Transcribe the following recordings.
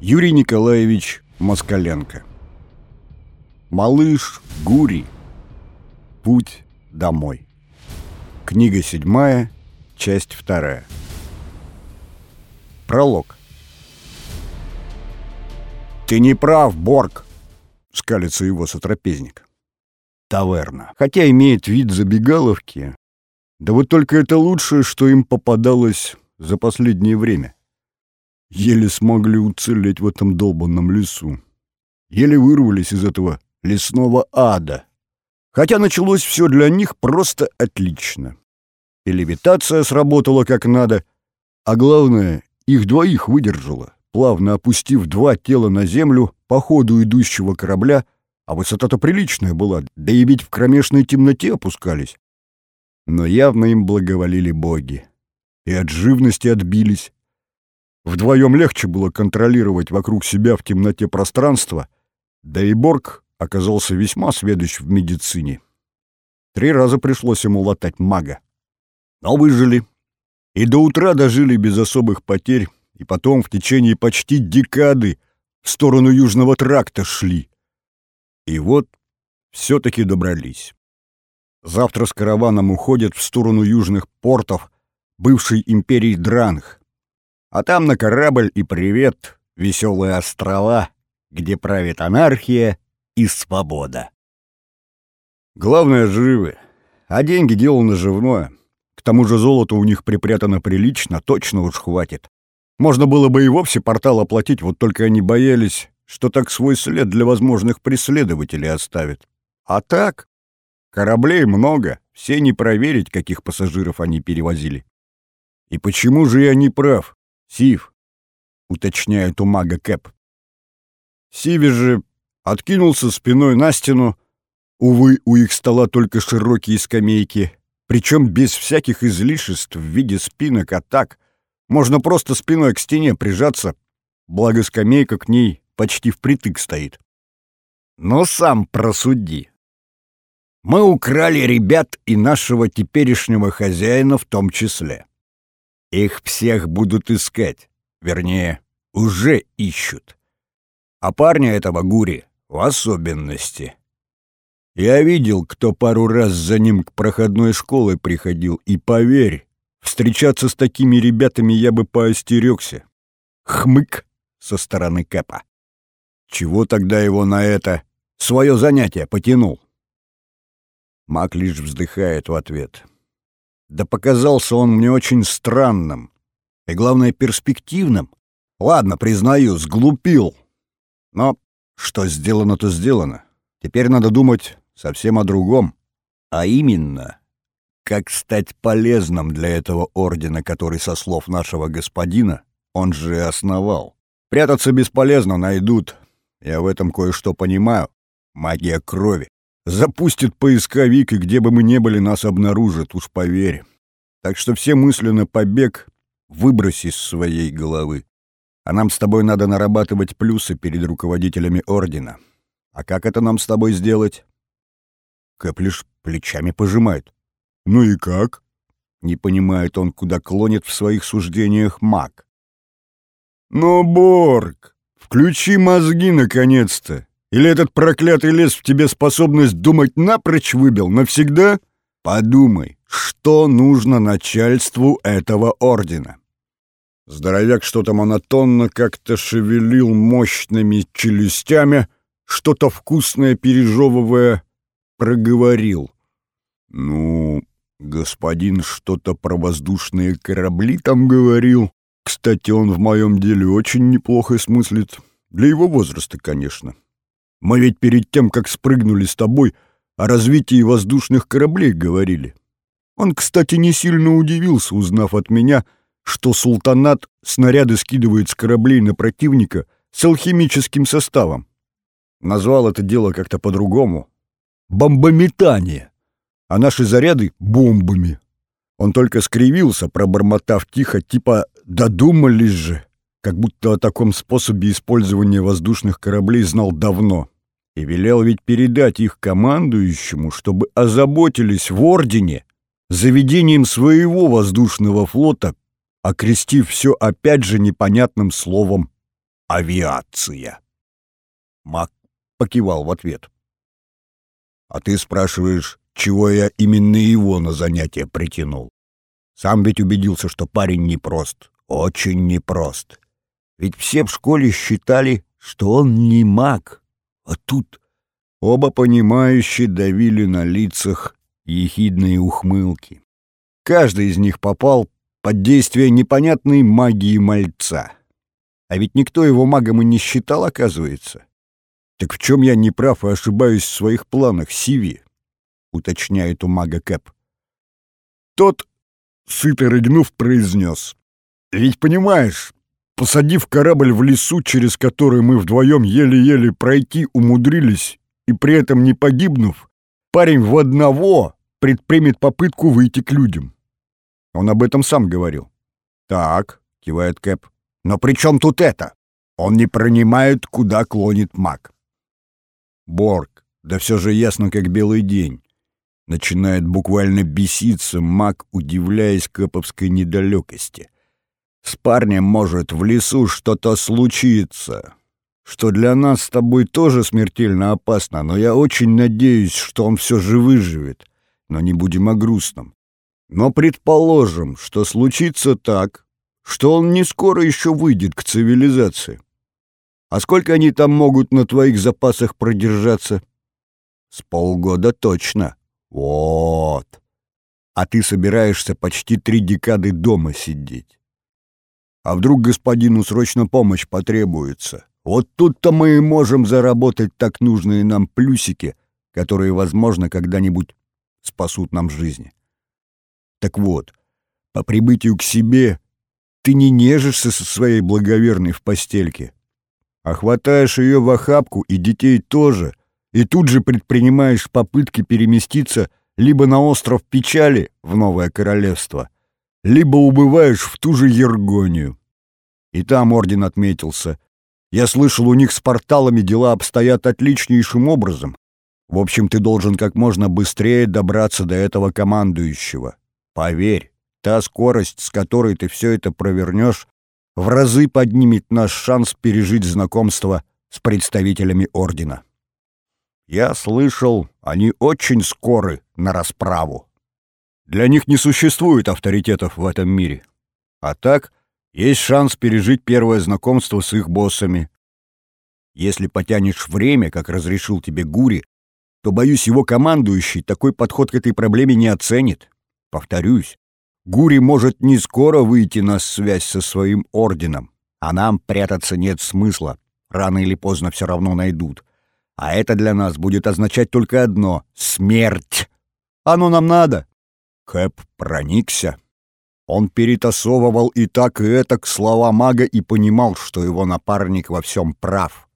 Юрий Николаевич Москаленко. Малыш Гури. Путь домой. Книга седьмая, часть вторая. Пролог. «Ты не прав, Борг!» — скалится его сотрапезник. Таверна. Хотя имеет вид забегаловки, да вот только это лучшее, что им попадалось за последнее время. Еле смогли уцелеть в этом долбанном лесу. Еле вырвались из этого лесного ада. Хотя началось все для них просто отлично. И левитация сработала как надо, а главное, их двоих выдержала, плавно опустив два тела на землю по ходу идущего корабля, а высота-то приличная была, да и ведь в кромешной темноте опускались. Но явно им благоволили боги. И от живности отбились. Вдвоем легче было контролировать вокруг себя в темноте пространство, да и Борг оказался весьма сведущ в медицине. Три раза пришлось ему латать мага. Но выжили. И до утра дожили без особых потерь, и потом в течение почти декады в сторону Южного тракта шли. И вот все-таки добрались. Завтра с караваном уходят в сторону южных портов бывшей империи Дранг. А там на корабль и привет, веселые острова, где правит анархия и свобода. Главное — живы, а деньги — дело наживное. К тому же золото у них припрятано прилично, точно уж хватит. Можно было бы и вовсе портал оплатить, вот только они боялись, что так свой след для возможных преследователей оставят. А так, кораблей много, все не проверить, каких пассажиров они перевозили. И почему же я не прав, Сив? Уточняет у мага Кэп. Сиви же откинулся спиной на стену. Увы, у их стола только широкие скамейки, причем без всяких излишеств в виде спинок, а так можно просто спиной к стене прижаться, благо скамейка к ней почти впритык стоит. Но сам просуди. Мы украли ребят и нашего теперешнего хозяина в том числе. Их всех будут искать, вернее, уже ищут. А парня этого Гури в особенности. Я видел, кто пару раз за ним к проходной школе приходил, и поверь, встречаться с такими ребятами я бы поостерегся. Хмык со стороны Кэпа. Чего тогда его на это свое занятие потянул? Мак лишь вздыхает в ответ. Да показался он мне очень странным. И, главное, перспективным. Ладно, признаю, сглупил. Но что сделано, то сделано. Теперь надо думать совсем о другом. А именно, как стать полезным для этого ордена, который, со слов нашего господина, он же основал. Прятаться бесполезно, найдут. Я в этом кое-что понимаю. Магия крови. Запустит поисковик, и где бы мы ни были, нас обнаружат, уж поверь. Так что все мысленно побег выброси из своей головы. А нам с тобой надо нарабатывать плюсы перед руководителями Ордена. А как это нам с тобой сделать?» Кэп лишь плечами пожимает. «Ну и как?» Не понимает он, куда клонит в своих суждениях маг. «Ну, Борг, включи мозги наконец-то! Или этот проклятый лес в тебе способность думать напрочь выбил навсегда? Подумай, что нужно начальству этого ордена?» Здоровяк что-то монотонно как-то шевелил мощными челюстями, что-то вкусное пережевывая, проговорил. «Ну, господин что-то про воздушные корабли там говорил. Кстати, он в моем деле очень неплохо смыслит. Для его возраста, конечно. Мы ведь перед тем, как спрыгнули с тобой, о развитии воздушных кораблей говорили. Он, кстати, не сильно удивился, узнав от меня — что султанат снаряды скидывает с кораблей на противника с алхимическим составом. Назвал это дело как-то по-другому. Бомбометание. А наши заряды — бомбами. Он только скривился, пробормотав тихо, типа «додумались же», как будто о таком способе использования воздушных кораблей знал давно. И велел ведь передать их командующему, чтобы озаботились в Ордене заведением своего воздушного флота окрестив все опять же непонятным словом авиация. Мак покивал в ответ. А ты спрашиваешь, чего я именно его на занятие притянул? Сам ведь убедился, что парень непрост, очень непрост. Ведь все в школе считали, что он не маг, а тут оба понимающие давили на лицах ехидные ухмылки. Каждый из них попал под действие непонятной магии мальца. А ведь никто его магом и не считал, оказывается. Так в чем я не прав и ошибаюсь в своих планах, Сиви? Уточняет у мага Кэп. Тот, сыто рыгнув, произнес. Ведь понимаешь, посадив корабль в лесу, через который мы вдвоем еле-еле пройти умудрились, и при этом не погибнув, парень в одного предпримет попытку выйти к людям. Он об этом сам говорил. «Так», — кивает Кэп, — «но при чем тут это? Он не пронимает, куда клонит маг». Борг, да все же ясно, как белый день. Начинает буквально беситься маг, удивляясь Кэповской недалекости. С парнем может в лесу что-то случиться, что для нас с тобой тоже смертельно опасно, но я очень надеюсь, что он все же выживет. Но не будем о грустном. Но предположим, что случится так, что он не скоро еще выйдет к цивилизации. А сколько они там могут на твоих запасах продержаться? С полгода точно. Вот. А ты собираешься почти три декады дома сидеть. А вдруг господину срочно помощь потребуется? Вот тут-то мы и можем заработать так нужные нам плюсики, которые, возможно, когда-нибудь спасут нам жизни. Так вот, по прибытию к себе ты не нежишься со своей благоверной в постельке, а хватаешь ее в охапку и детей тоже, и тут же предпринимаешь попытки переместиться либо на остров Печали в Новое Королевство, либо убываешь в ту же Ергонию. И там орден отметился. Я слышал, у них с порталами дела обстоят отличнейшим образом. В общем, ты должен как можно быстрее добраться до этого командующего. Поверь, та скорость, с которой ты все это провернешь, в разы поднимет наш шанс пережить знакомство с представителями Ордена. Я слышал, они очень скоры на расправу. Для них не существует авторитетов в этом мире. А так, есть шанс пережить первое знакомство с их боссами. Если потянешь время, как разрешил тебе Гури, то, боюсь, его командующий такой подход к этой проблеме не оценит. Повторюсь, Гури может не скоро выйти на связь со своим орденом, а нам прятаться нет смысла. Рано или поздно все равно найдут. А это для нас будет означать только одно — смерть. Оно нам надо. Хэп проникся. Он перетасовывал и так, и этак слова мага и понимал, что его напарник во всем прав.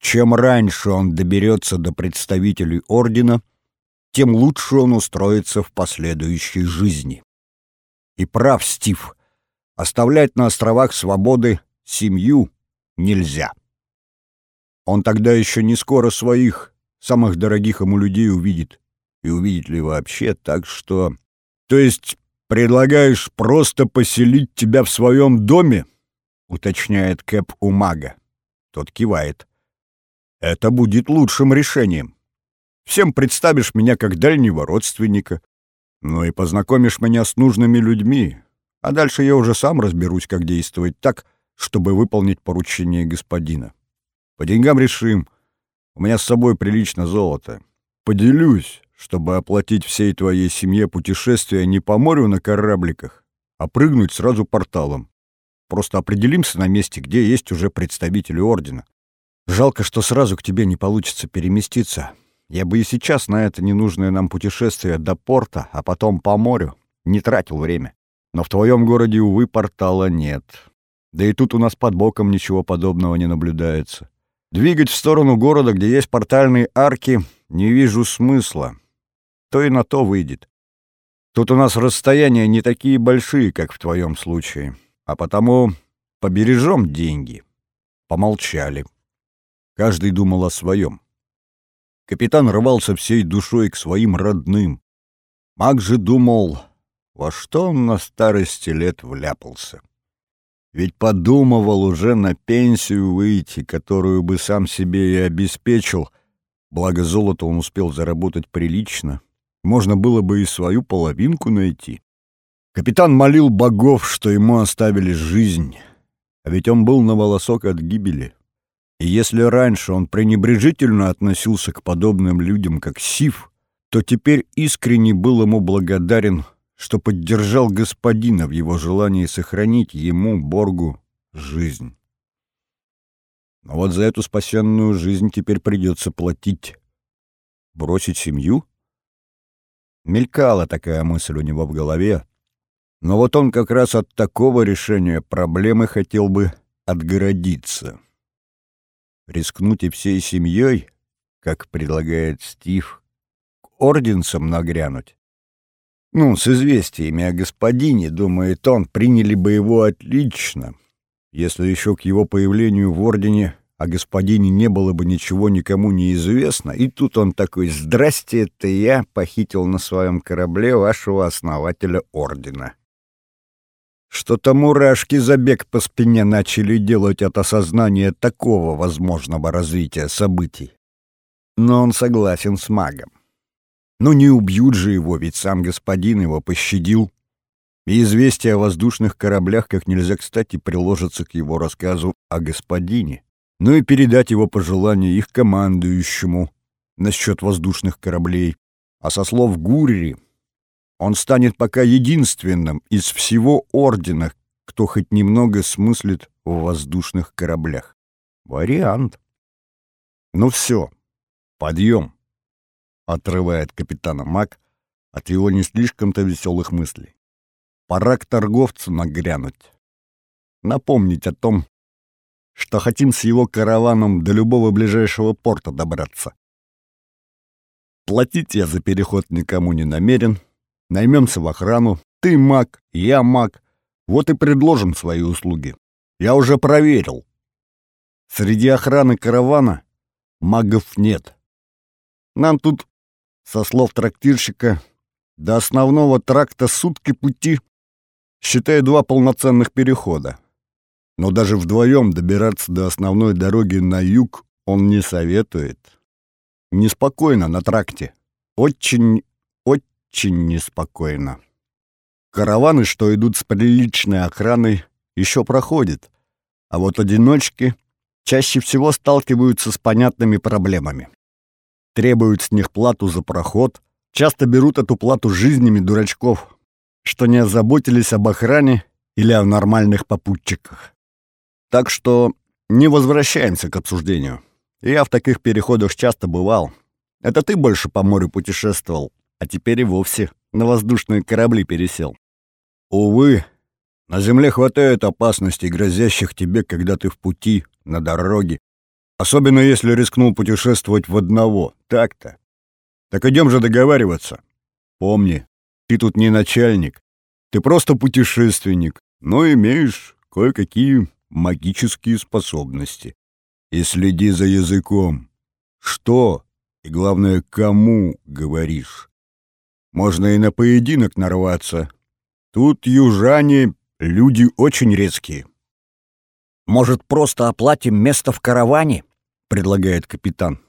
Чем раньше он доберется до представителей ордена, тем лучше он устроится в последующей жизни. И прав Стив. Оставлять на островах свободы семью нельзя. Он тогда еще не скоро своих, самых дорогих ему людей увидит. И увидит ли вообще, так что... То есть предлагаешь просто поселить тебя в своем доме? Уточняет Кэп у мага. Тот кивает. Это будет лучшим решением. Всем представишь меня как дальнего родственника, ну и познакомишь меня с нужными людьми, а дальше я уже сам разберусь, как действовать так, чтобы выполнить поручение господина. По деньгам решим. У меня с собой прилично золото. Поделюсь, чтобы оплатить всей твоей семье путешествие не по морю на корабликах, а прыгнуть сразу порталом. Просто определимся на месте, где есть уже представители Ордена. Жалко, что сразу к тебе не получится переместиться. Я бы и сейчас на это ненужное нам путешествие до порта, а потом по морю, не тратил время. Но в твоем городе, увы, портала нет. Да и тут у нас под боком ничего подобного не наблюдается. Двигать в сторону города, где есть портальные арки, не вижу смысла. То и на то выйдет. Тут у нас расстояния не такие большие, как в твоем случае. А потому побережем деньги. Помолчали. Каждый думал о своем. Капитан рвался всей душой к своим родным. Маг же думал, во что он на старости лет вляпался. Ведь подумывал уже на пенсию выйти, которую бы сам себе и обеспечил. Благо золото он успел заработать прилично. Можно было бы и свою половинку найти. Капитан молил богов, что ему оставили жизнь. А ведь он был на волосок от гибели. И если раньше он пренебрежительно относился к подобным людям, как Сив, то теперь искренне был ему благодарен что поддержал господина в его желании сохранить ему, Боргу, жизнь. Но вот за эту спасенную жизнь теперь придется платить. Бросить семью? Мелькала такая мысль у него в голове. Но вот он как раз от такого решения проблемы хотел бы отгородиться. Рискнуть и всей семьей, как предлагает Стив, к орденцам нагрянуть. Ну, с известиями о господине, думает он, приняли бы его отлично, если еще к его появлению в ордене о господине не было бы ничего никому не известно, и тут он такой «Здрасте, это я похитил на своем корабле вашего основателя ордена». Что-то мурашки забег по спине начали делать от осознания такого возможного развития событий. Но он согласен с магом. Но не убьют же его, ведь сам господин его пощадил. И известие о воздушных кораблях как нельзя кстати приложится к его рассказу о господине. Ну и передать его пожелания их командующему насчет воздушных кораблей. А со слов Гурри, он станет пока единственным из всего ордена, кто хоть немного смыслит в воздушных кораблях. Вариант. Ну все, подъем отрывает капитана Мак от его не слишком-то веселых мыслей. Пора к торговцу нагрянуть. Напомнить о том, что хотим с его караваном до любого ближайшего порта добраться. Платить я за переход никому не намерен. Наймемся в охрану. Ты маг, я маг. Вот и предложим свои услуги. Я уже проверил. Среди охраны каравана магов нет. Нам тут со слов трактирщика, до основного тракта сутки пути, считая два полноценных перехода. Но даже вдвоем добираться до основной дороги на юг он не советует. Неспокойно на тракте. Очень, очень неспокойно. Караваны, что идут с приличной охраной, еще проходят, а вот одиночки чаще всего сталкиваются с понятными проблемами требуют с них плату за проход, часто берут эту плату жизнями дурачков, что не озаботились об охране или о нормальных попутчиках. Так что не возвращаемся к обсуждению. Я в таких переходах часто бывал. Это ты больше по морю путешествовал, а теперь и вовсе на воздушные корабли пересел. Увы, на земле хватает опасностей, грозящих тебе, когда ты в пути, на дороге, Особенно если рискнул путешествовать в одного. Так-то. Так идем же договариваться. Помни, ты тут не начальник. Ты просто путешественник, но имеешь кое-какие магические способности. И следи за языком. Что и, главное, кому говоришь. Можно и на поединок нарваться. Тут южане — люди очень резкие. Может, просто оплатим место в караване? предлагает капитан.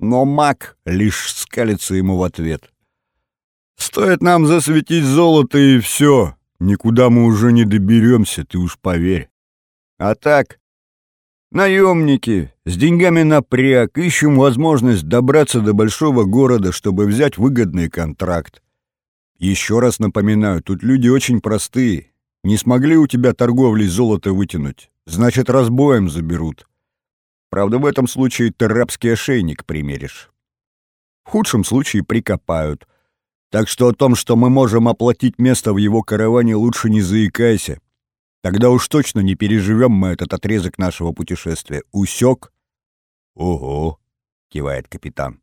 Но маг лишь скалится ему в ответ. «Стоит нам засветить золото, и все. Никуда мы уже не доберемся, ты уж поверь. А так, наемники, с деньгами напряг, ищем возможность добраться до большого города, чтобы взять выгодный контракт. Еще раз напоминаю, тут люди очень простые. Не смогли у тебя торговлей золото вытянуть, значит, разбоем заберут. Правда, в этом случае ты рабский ошейник примеришь. В худшем случае прикопают. Так что о том, что мы можем оплатить место в его караване, лучше не заикайся. Тогда уж точно не переживем мы этот отрезок нашего путешествия. Усек? Ого, кивает капитан.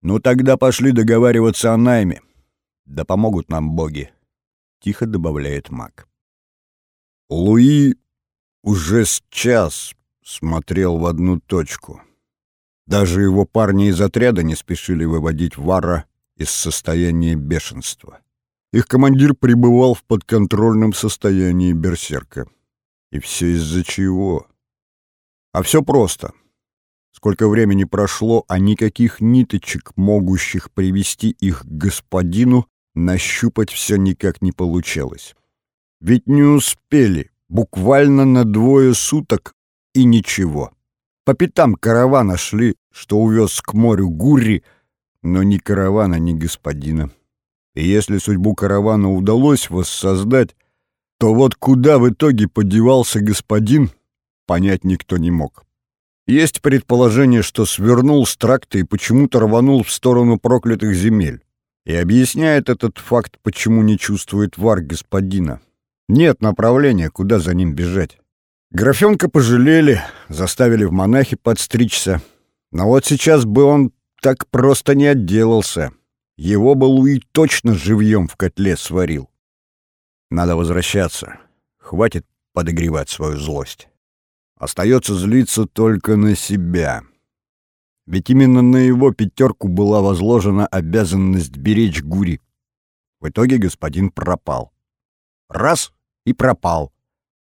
Ну тогда пошли договариваться о найме. Да помогут нам боги. Тихо добавляет маг. Луи уже с час смотрел в одну точку. Даже его парни из отряда не спешили выводить Вара из состояния бешенства. Их командир пребывал в подконтрольном состоянии берсерка. И все из-за чего? А все просто. Сколько времени прошло, а никаких ниточек, могущих привести их к господину, нащупать все никак не получалось. Ведь не успели, буквально на двое суток и ничего. По пятам каравана шли, что увез к морю Гурри, но ни каравана, ни господина. И если судьбу каравана удалось воссоздать, то вот куда в итоге подевался господин, понять никто не мог. Есть предположение, что свернул с тракта и почему-то рванул в сторону проклятых земель. И объясняет этот факт, почему не чувствует вар господина. Нет направления, куда за ним бежать. Графенка пожалели, заставили в монахи подстричься. Но вот сейчас бы он так просто не отделался. Его бы Луи точно живьем в котле сварил. Надо возвращаться. Хватит подогревать свою злость. Остается злиться только на себя. Ведь именно на его пятерку была возложена обязанность беречь Гури. В итоге господин пропал. Раз — и пропал.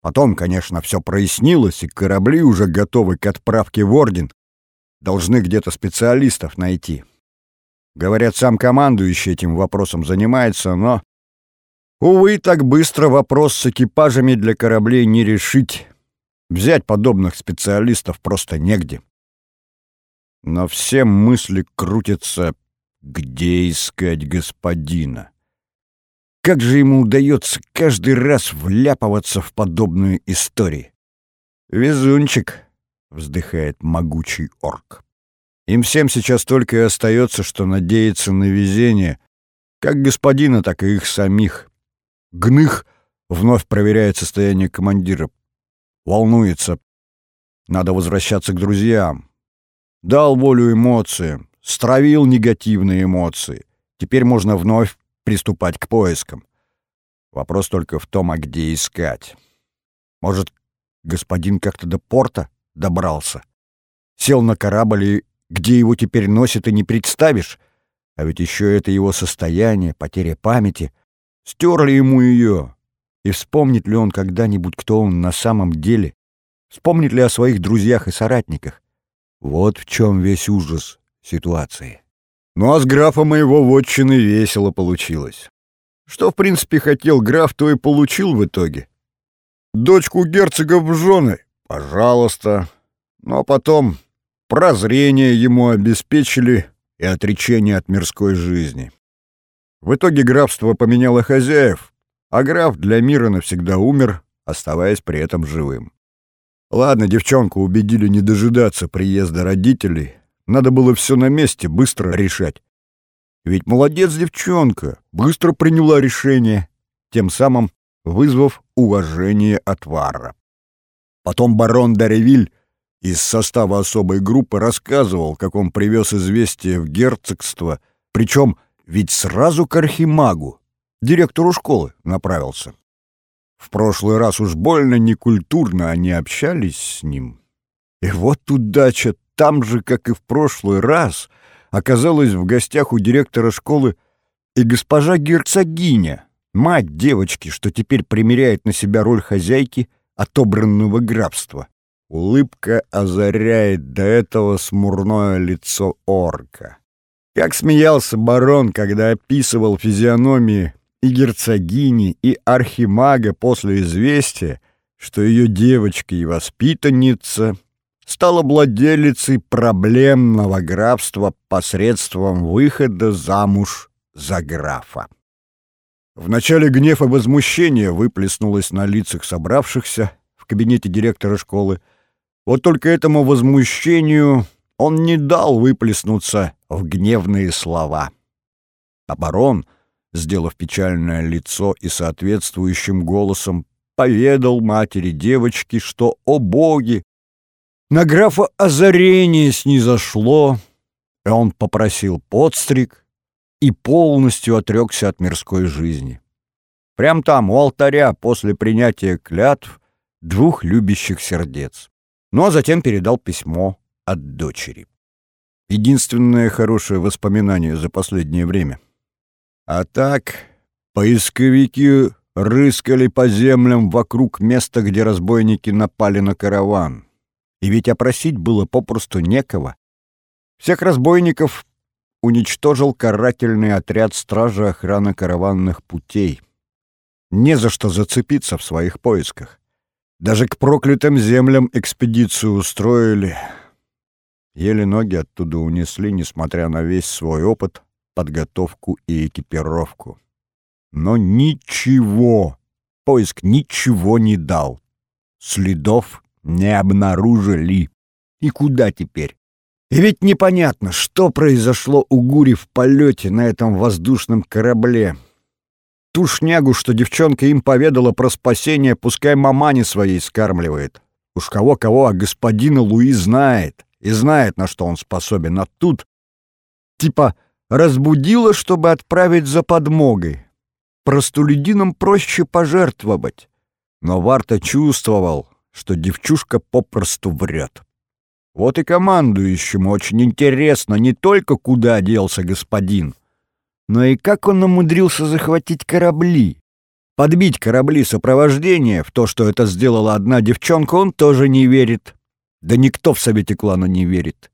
Потом, конечно, все прояснилось, и корабли уже готовы к отправке в Орден. Должны где-то специалистов найти. Говорят, сам командующий этим вопросом занимается, но... Увы, так быстро вопрос с экипажами для кораблей не решить. Взять подобных специалистов просто негде. Но все мысли крутятся, где искать господина. Как же ему удается каждый раз вляпываться в подобную историю? «Везунчик», — вздыхает могучий орк. Им всем сейчас только и остается, что надеяться на везение, как господина, так и их самих. Гных вновь проверяет состояние командира. Волнуется. Надо возвращаться к друзьям. Дал волю эмоциям, стравил негативные эмоции. Теперь можно вновь приступать к поискам. Вопрос только в том, а где искать. Может, господин как-то до порта добрался? Сел на корабль и где его теперь носит и не представишь. А ведь еще это его состояние, потеря памяти. Стерли ему ее. И вспомнит ли он когда-нибудь, кто он на самом деле? Вспомнит ли о своих друзьях и соратниках? Вот в чем весь ужас ситуации. Ну а с графа моего вотчины весело получилось. Что, в принципе, хотел граф, то и получил в итоге. Дочку герцога в жены, пожалуйста. Ну а потом прозрение ему обеспечили и отречение от мирской жизни. В итоге графство поменяло хозяев, а граф для мира навсегда умер, оставаясь при этом живым. Ладно, девчонку убедили не дожидаться приезда родителей, надо было все на месте быстро решать. Ведь молодец девчонка, быстро приняла решение, тем самым вызвав уважение от Варра. Потом барон Даревиль из состава особой группы рассказывал, как он привез известие в герцогство, причем ведь сразу к архимагу, директору школы, направился. В прошлый раз уж больно некультурно они общались с ним. И вот удача там же, как и в прошлый раз, оказалась в гостях у директора школы и госпожа герцогиня, мать девочки, что теперь примеряет на себя роль хозяйки отобранного графства. Улыбка озаряет до этого смурное лицо орка. Как смеялся барон, когда описывал физиономии и герцогини, и архимага после известия, что ее девочка и воспитанница стала владелицей проблемного графства посредством выхода замуж за графа. Вначале гнев и возмущение выплеснулось на лицах собравшихся в кабинете директора школы. Вот только этому возмущению он не дал выплеснуться в гневные слова. А барон, сделав печальное лицо и соответствующим голосом, поведал матери девочки, что, о боги, на графа озарение снизошло, и он попросил подстриг и полностью отрекся от мирской жизни. Прям там, у алтаря, после принятия клятв двух любящих сердец. Ну а затем передал письмо от дочери. Единственное хорошее воспоминание за последнее время. А так, поисковики рыскали по землям вокруг места, где разбойники напали на караван. И ведь опросить было попросту некого. Всех разбойников уничтожил карательный отряд стражи охраны караванных путей. Не за что зацепиться в своих поисках. Даже к проклятым землям экспедицию устроили. Еле ноги оттуда унесли, несмотря на весь свой опыт, подготовку и экипировку. Но ничего, поиск ничего не дал. Следов не обнаружили. И куда теперь? И ведь непонятно, что произошло у Гури в полете на этом воздушном корабле. Ту шнягу, что девчонка им поведала про спасение, пускай мамане своей скармливает. Уж кого-кого, а господина Луи знает. И знает, на что он способен. А тут, типа, разбудила, чтобы отправить за подмогой. Простолюдинам проще пожертвовать. Но Варта чувствовал, что девчушка попросту врет. Вот и командующему очень интересно не только куда делся господин, но и как он умудрился захватить корабли. Подбить корабли сопровождения в то, что это сделала одна девчонка, он тоже не верит. Да никто в Совете клана не верит.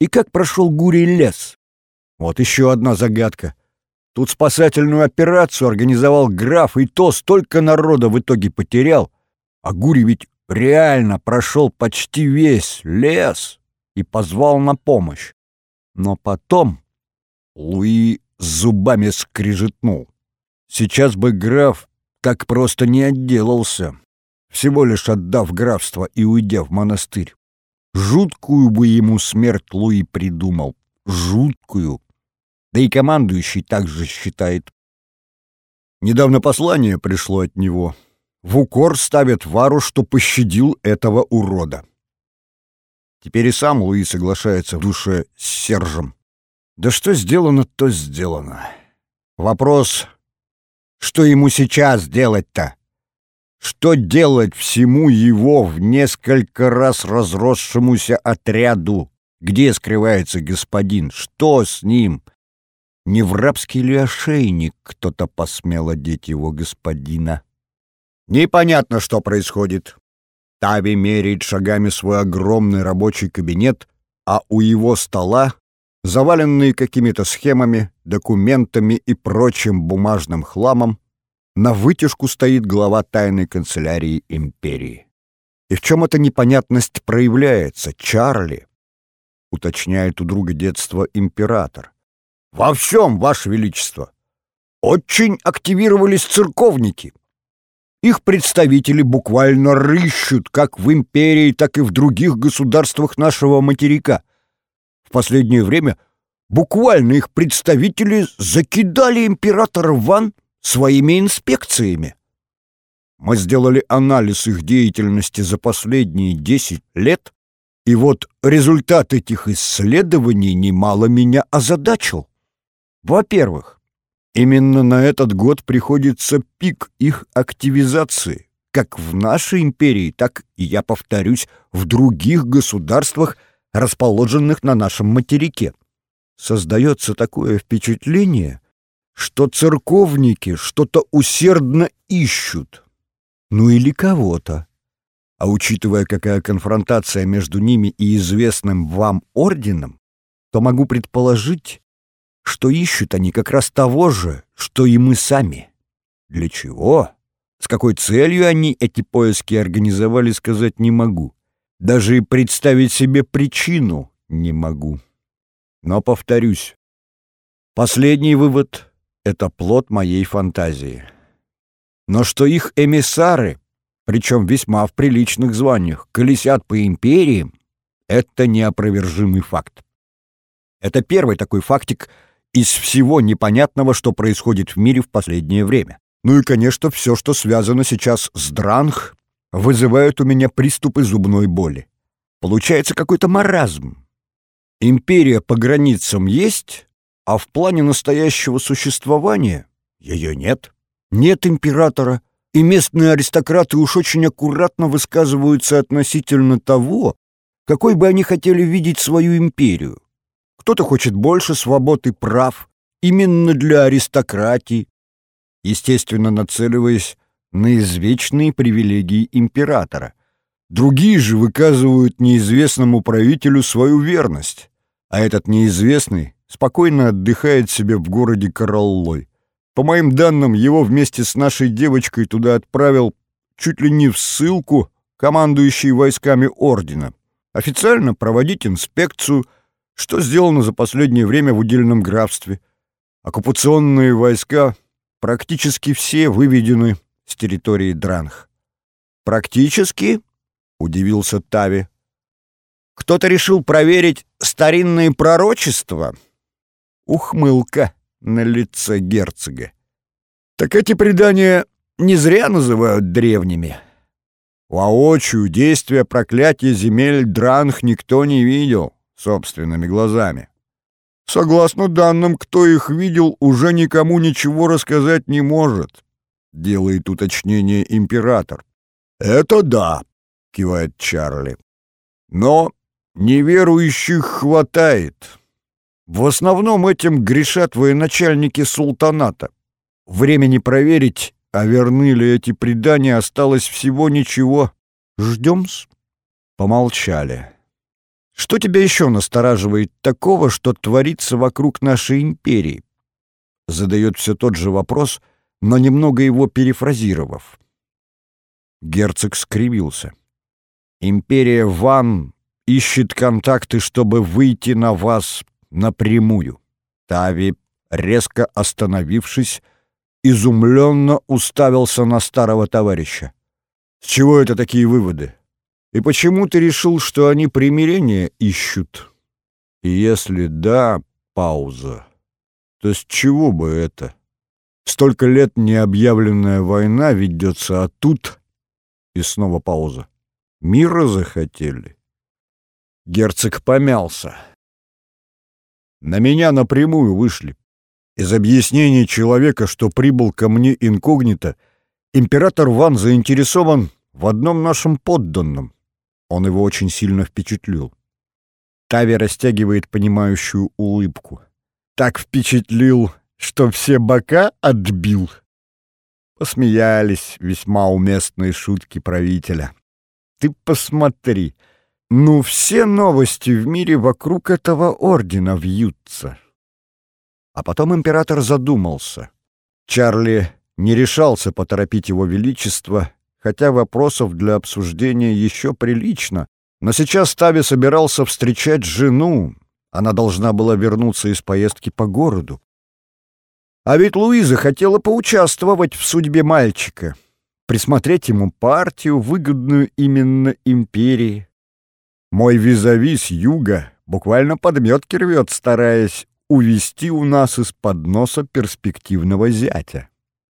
И как прошел Гурий лес? Вот еще одна загадка. Тут спасательную операцию организовал граф, и то столько народа в итоге потерял. А Гурий ведь реально прошел почти весь лес и позвал на помощь. Но потом Луи зубами скрижетнул. Сейчас бы граф так просто не отделался, всего лишь отдав графство и уйдя в монастырь. Жуткую бы ему смерть Луи придумал. Жуткую. Да и командующий также считает. Недавно послание пришло от него — в укор ставят Вару, что пощадил этого урода. Теперь и сам Луи соглашается в душе с Сержем. Да что сделано, то сделано. Вопрос, что ему сейчас делать-то? Что делать всему его в несколько раз разросшемуся отряду? Где скрывается господин? Что с ним? Не в рабский ли ошейник кто-то посмел одеть его господина? Непонятно, что происходит. Тави меряет шагами свой огромный рабочий кабинет, а у его стола, заваленные какими-то схемами, документами и прочим бумажным хламом, на вытяжку стоит глава тайной канцелярии империи. И в чем эта непонятность проявляется, Чарли? Уточняет у друга детства император. Во всем, Ваше Величество. Очень активировались церковники. Их представители буквально рыщут как в империи, так и в других государствах нашего материка. Последнее время буквально их представители закидали императора Ван своими инспекциями. Мы сделали анализ их деятельности за последние 10 лет, и вот результат этих исследований немало меня озадачил. Во-первых, Именно на этот год приходится пик их активизации, как в нашей империи, так и, я повторюсь, в других государствах, расположенных на нашем материке. Создается такое впечатление, что церковники что-то усердно ищут. Ну или кого-то. А учитывая, какая конфронтация между ними и известным вам орденом, то могу предположить, что ищут они как раз того же, что и мы сами. Для чего? С какой целью они эти поиски организовали, сказать не могу. Даже и представить себе причину не могу. Но повторюсь, последний вывод — это плод моей фантазии. Но что их эмиссары, причем весьма в приличных званиях, колесят по империям, это неопровержимый факт. Это первый такой фактик — из всего непонятного, что происходит в мире в последнее время. Ну и, конечно, все, что связано сейчас с Дранг, вызывает у меня приступы зубной боли. Получается какой-то маразм. Империя по границам есть, а в плане настоящего существования ее нет. Нет императора, и местные аристократы уж очень аккуратно высказываются относительно того, какой бы они хотели видеть свою империю. Кто-то хочет больше свобод и прав именно для аристократии. естественно, нацеливаясь на извечные привилегии императора. Другие же выказывают неизвестному правителю свою верность, а этот неизвестный спокойно отдыхает себе в городе Кораллой. По моим данным, его вместе с нашей девочкой туда отправил чуть ли не в ссылку командующий войсками ордена. Официально проводить инспекцию, что сделано за последнее время в удельном графстве. Оккупационные войска практически все выведены с территории Дранх. «Практически?» — удивился Тави. «Кто-то решил проверить старинные пророчества?» Ухмылка на лице герцога. Так эти предания не зря называют древними. Воочию действия проклятия земель Дранх никто не видел собственными глазами. Согласно данным, кто их видел, уже никому ничего рассказать не может, делает уточнение император. «Это да», — кивает Чарли. «Но неверующих хватает. В основном этим грешат военачальники султаната. Времени проверить, а верны ли эти предания, осталось всего ничего. Ждем-с. Помолчали. Что тебя еще настораживает такого, что творится вокруг нашей империи? Задает все тот же вопрос, но немного его перефразировав. Герцог скривился. Империя Ван ищет контакты, чтобы выйти на вас напрямую. Тави, резко остановившись, изумленно уставился на старого товарища. «С чего это такие выводы? И почему ты решил, что они примирение ищут? И если да, пауза, то с чего бы это? Столько лет необъявленная война ведется, а тут...» И снова пауза. «Мира захотели?» Герцог помялся. На меня напрямую вышли. Из объяснений человека, что прибыл ко мне инкогнито, император Ван заинтересован в одном нашем подданном. Он его очень сильно впечатлил. Тави растягивает понимающую улыбку. Так впечатлил, что все бока отбил. Посмеялись весьма уместные шутки правителя. Ты посмотри, ну, все новости в мире вокруг этого ордена вьются. А потом император задумался. Чарли не решался поторопить его величество, хотя вопросов для обсуждения еще прилично. Но сейчас Тави собирался встречать жену. Она должна была вернуться из поездки по городу. А ведь Луиза хотела поучаствовать в судьбе мальчика, присмотреть ему партию, выгодную именно империи. Мой визави с юга буквально подметки рвет, стараясь увести у нас из-под носа перспективного зятя.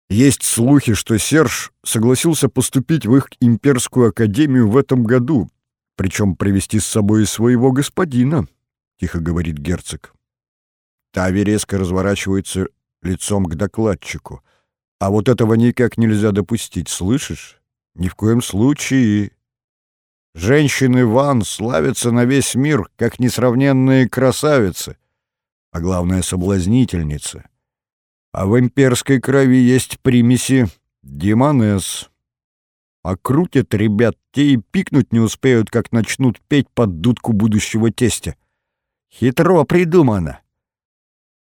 Есть слухи, что Серж согласился поступить в их имперскую академию в этом году, причем привести с собой и своего господина, — тихо говорит герцог. Тави резко разворачивается лицом к докладчику. А вот этого никак нельзя допустить, слышишь? Ни в коем случае Женщины Ван славятся на весь мир, как несравненные красавицы, а главное — соблазнительницы. А в имперской крови есть примеси демонес. А крутят ребят, те и пикнуть не успеют, как начнут петь под дудку будущего тестя. Хитро придумано.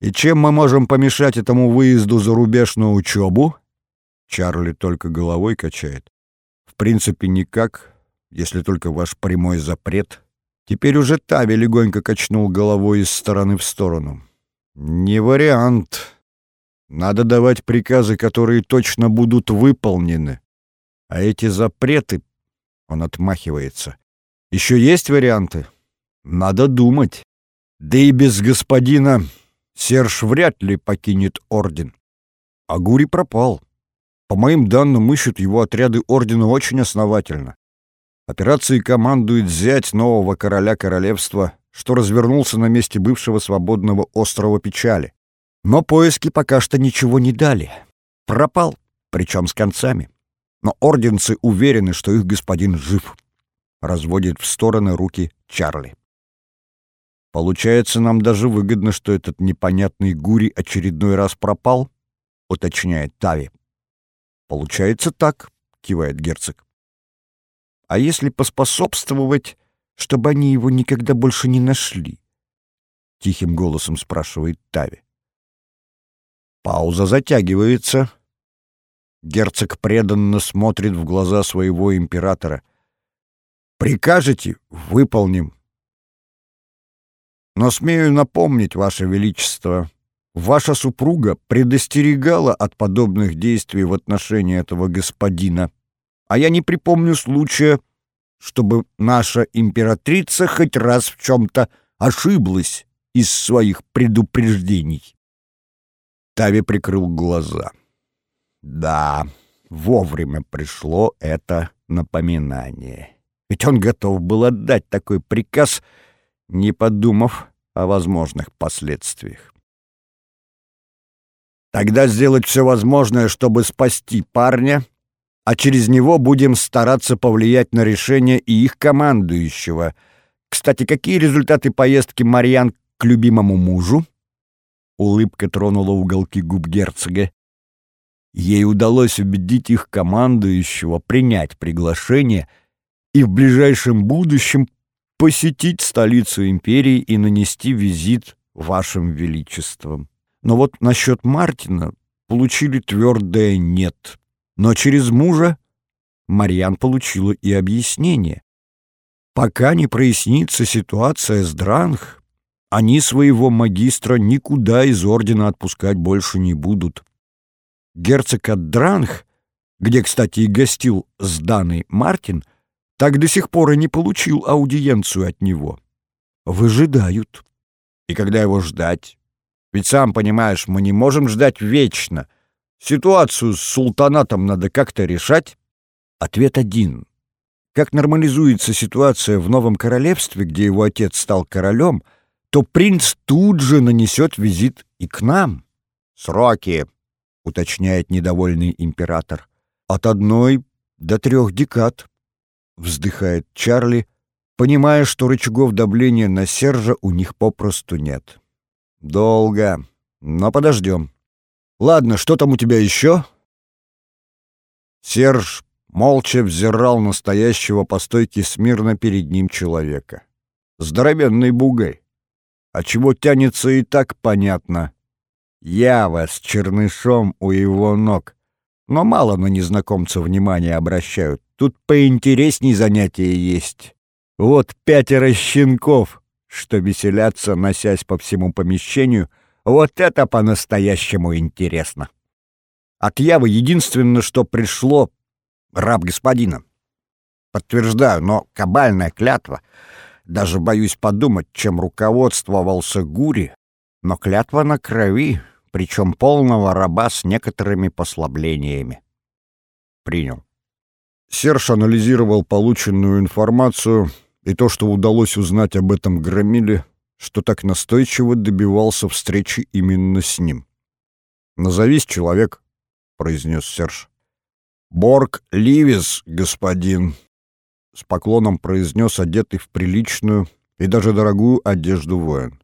И чем мы можем помешать этому выезду за рубеж на учебу? Чарли только головой качает. В принципе, никак если только ваш прямой запрет. Теперь уже Тави легонько качнул головой из стороны в сторону. Не вариант. Надо давать приказы, которые точно будут выполнены. А эти запреты... Он отмахивается. Еще есть варианты? Надо думать. Да и без господина Серж вряд ли покинет орден. А Гури пропал. По моим данным, ищут его отряды ордена очень основательно. Операцией командует зять нового короля королевства, что развернулся на месте бывшего свободного острова Печали. Но поиски пока что ничего не дали. Пропал, причем с концами. Но орденцы уверены, что их господин жив. Разводит в стороны руки Чарли. Получается, нам даже выгодно, что этот непонятный Гури очередной раз пропал? — уточняет Тави. «Получается так», — кивает герцог. «А если поспособствовать, чтобы они его никогда больше не нашли?» — тихим голосом спрашивает Тави. Пауза затягивается. Герцог преданно смотрит в глаза своего императора. «Прикажете — выполним. Но смею напомнить, Ваше Величество, ваша супруга предостерегала от подобных действий в отношении этого господина, а я не припомню случая, чтобы наша императрица хоть раз в чем-то ошиблась из своих предупреждений. Тави прикрыл глаза. Да, вовремя пришло это напоминание. Ведь он готов был отдать такой приказ, не подумав о возможных последствиях. Тогда сделать все возможное, чтобы спасти парня, а через него будем стараться повлиять на решение и их командующего. Кстати, какие результаты поездки Марьян к любимому мужу? Улыбка тронула уголки губ герцога. Ей удалось убедить их командующего принять приглашение и в ближайшем будущем посетить столицу империи и нанести визит вашим величеством. Но вот насчет Мартина получили твердое «нет». Но через мужа Марьян получила и объяснение. Пока не прояснится ситуация с Дранг, они своего магистра никуда из ордена отпускать больше не будут. Герцог от Дранг, где, кстати, и гостил с Даной Мартин, так до сих пор и не получил аудиенцию от него. Выжидают. И когда его ждать? Ведь сам понимаешь, мы не можем ждать вечно. Ситуацию с султанатом надо как-то решать. Ответ один. Как нормализуется ситуация в новом королевстве, где его отец стал королем, то принц тут же нанесет визит и к нам. Сроки, уточняет недовольный император. От одной до трех декад вздыхает Чарли, понимая, что рычагов давления на Сержа у них попросту нет. Долго, но подождем. Ладно, что там у тебя еще? Серж молча взирал настоящего по стойке смирно перед ним человека. Здоровенный бугай. А чего тянется и так понятно. Я вас чернышом у его ног. Но мало на незнакомца внимания обращают. Тут поинтересней занятия есть. Вот пятеро щенков, что веселятся, носясь по всему помещению. Вот это по-настоящему интересно. От Явы единственное, что пришло — раб господина. Подтверждаю, но кабальная клятва. Даже боюсь подумать, чем руководствовался Гури, но клятва на крови, причем полного раба с некоторыми послаблениями. Принял. Серж анализировал полученную информацию и то, что удалось узнать об этом Громиле, что так настойчиво добивался встречи именно с ним. «Назовись, человек», — произнес Серж. «Борг Ливис, господин», — с поклоном произнес одетый в приличную и даже дорогую одежду воин.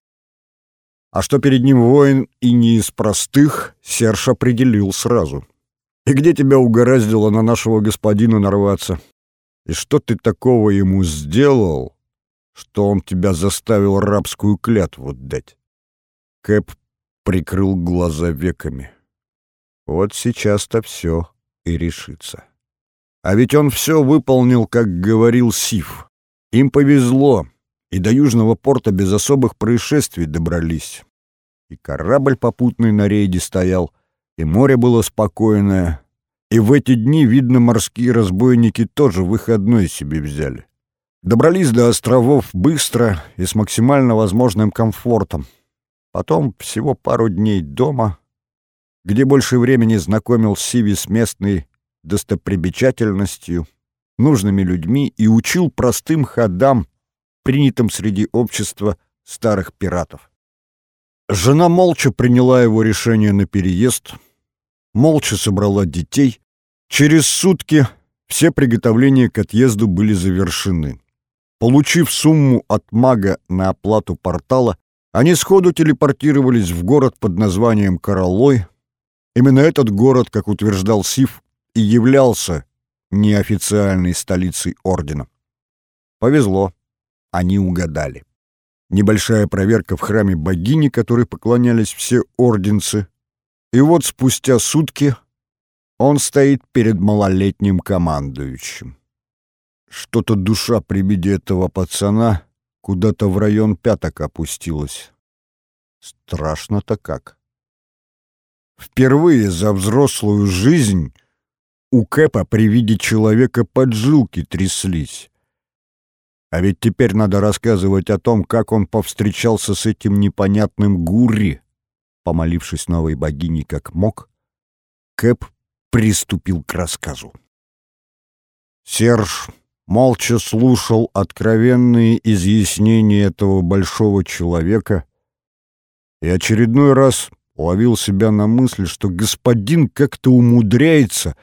А что перед ним воин и не из простых, Серж определил сразу — и где тебя угораздило на нашего господина нарваться? И что ты такого ему сделал, что он тебя заставил рабскую клятву дать?» Кэп прикрыл глаза веками. Вот сейчас-то все и решится. А ведь он все выполнил, как говорил Сиф. Им повезло, и до южного порта без особых происшествий добрались. И корабль попутный на рейде стоял — и море было спокойное, и в эти дни, видно, морские разбойники тоже выходной себе взяли. Добрались до островов быстро и с максимально возможным комфортом. Потом всего пару дней дома, где больше времени знакомил Сиви с местной достопримечательностью, нужными людьми и учил простым ходам, принятым среди общества старых пиратов. Жена молча приняла его решение на переезд, молча собрала детей. Через сутки все приготовления к отъезду были завершены. Получив сумму от мага на оплату портала, они сходу телепортировались в город под названием Королой, Именно этот город, как утверждал Сив, и являлся неофициальной столицей ордена. Повезло, они угадали. Небольшая проверка в храме богини, которой поклонялись все орденцы. И вот спустя сутки он стоит перед малолетним командующим. Что-то душа при виде этого пацана куда-то в район пяток опустилась. Страшно-то как. Впервые за взрослую жизнь у Кэпа при виде человека поджилки тряслись. А ведь теперь надо рассказывать о том, как он повстречался с этим непонятным Гурри. Помолившись новой богине как мог, Кэп приступил к рассказу. Серж молча слушал откровенные изъяснения этого большого человека и очередной раз ловил себя на мысли, что господин как-то умудряется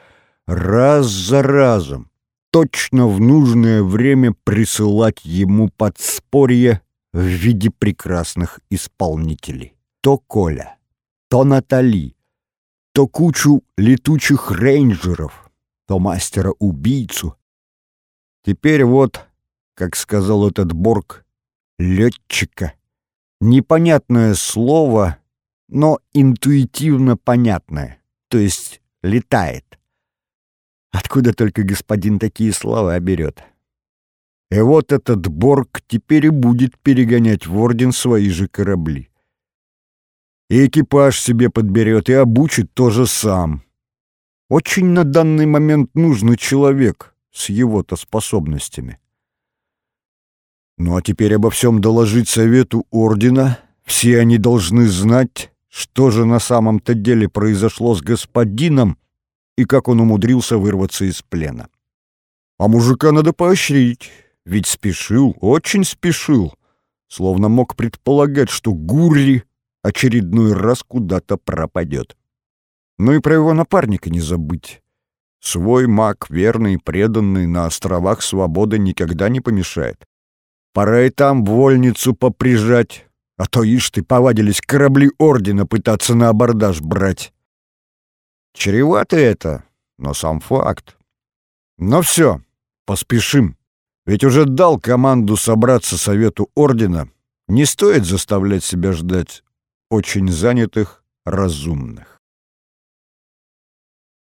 раз за разом точно в нужное время присылать ему подспорье в виде прекрасных исполнителей. То Коля, то Натали, то кучу летучих рейнджеров, то мастера-убийцу. Теперь вот, как сказал этот Борг, летчика. Непонятное слово, но интуитивно понятное, то есть летает. Откуда только господин такие слова берет? И вот этот Борг теперь и будет перегонять в Орден свои же корабли. И экипаж себе подберет, и обучит тоже сам. Очень на данный момент нужный человек с его-то способностями. Ну а теперь обо всем доложить совету Ордена. Все они должны знать, что же на самом-то деле произошло с господином, и как он умудрился вырваться из плена. А мужика надо поощрить, ведь спешил, очень спешил, словно мог предполагать, что Гурри очередной раз куда-то пропадет. Ну и про его напарника не забыть. Свой маг, верный и преданный, на островах свободы никогда не помешает. Пора и там вольницу поприжать, а то, ишь ты, повадились корабли Ордена пытаться на абордаж брать. Чревато это, но сам факт. Но все, поспешим. Ведь уже дал команду собраться Совету Ордена. Не стоит заставлять себя ждать очень занятых, разумных.